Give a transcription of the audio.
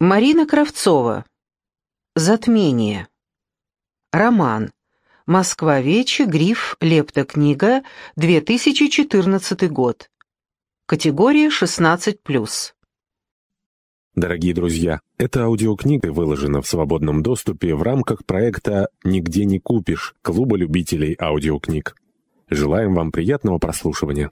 Марина Кравцова. Затмение. Роман. Москва-Вече, гриф, лептокнига, 2014 год. Категория 16+. Дорогие друзья, эта аудиокнига выложена в свободном доступе в рамках проекта «Нигде не купишь» Клуба любителей аудиокниг. Желаем вам приятного прослушивания.